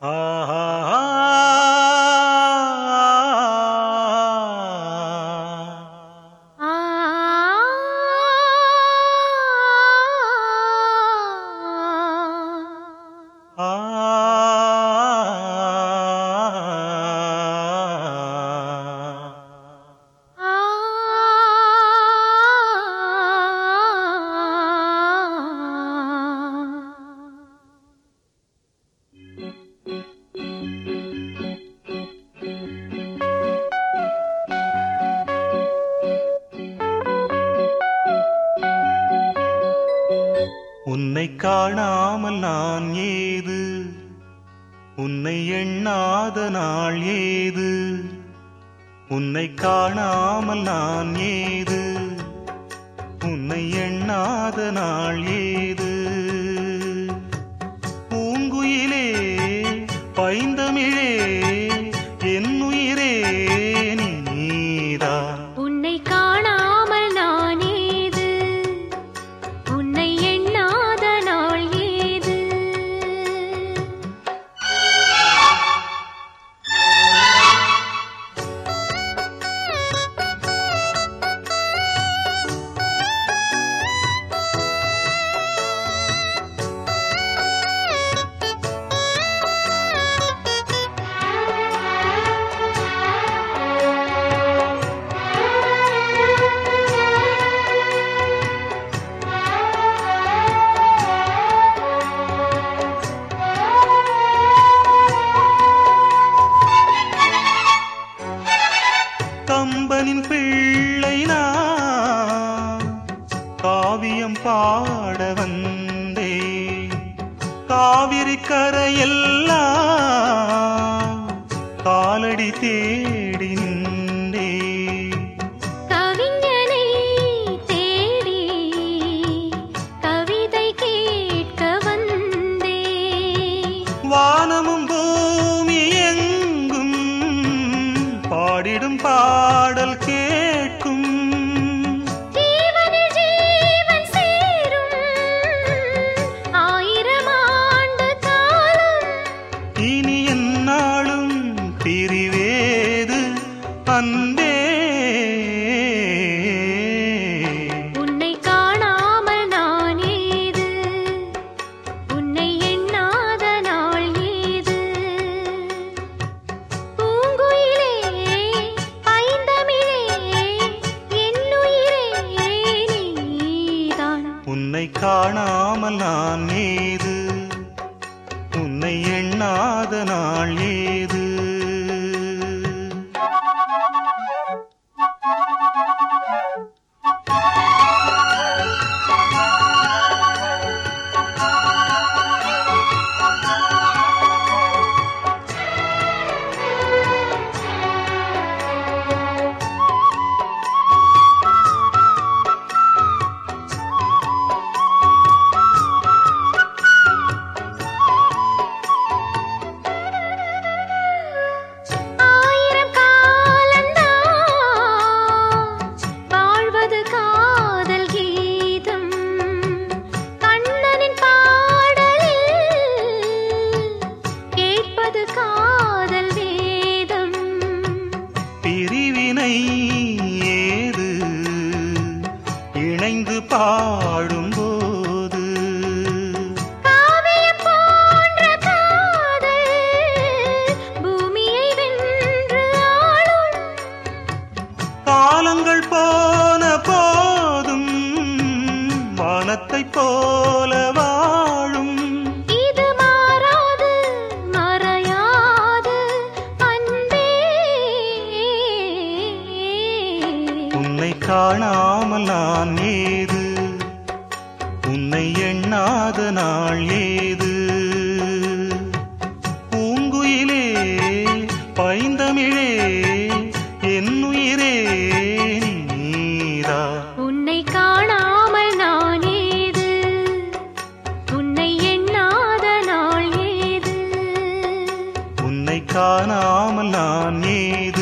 아하. காணாமல் நான் ஏது? உன்னை எண்ணாத நாள் ஏது? உன்னை காணாமல் நான் ஏது? உன்னை எண்ணாத நாள் ஏது? பூங்குயிலே பைந்தமிழே என் உயிரே நீதா. உன்னை காவியம் பாட வந்தே. காவிரி கரையெல்லாம் காலடி தேடி நின்றே. கவிஞனை தேடி கவிதை கேட்க வந்தே. வானமும் பூமி எங்கும் பாடிடும் பாடல் கேட்கும் பிரிவேது அன்பே? உன்னை காணாமல் நான் ஏது? உன்னை எண்ணாத நாள் ஏது? பூங்குயிலே பைந்தமிழே என்னுயிரே நீதான்? உன்னை காணாமல் நான் ஏது? ஏது? இணைந்து பாடும்போது. காலங்கள் போன போதும் வானத்தை போல உன்னை காணாமல் நான் ஏது? உன்னை எண்ணாத நாள் ஏது? பூங்குயிலே பைந்தமிழே என் உயிரே நீதா. உன்னை காணாமல் நான் ஏது? உன்னை எண்ணாத நாள் ஏது? உன்னை காணாமல் நான் ஏது?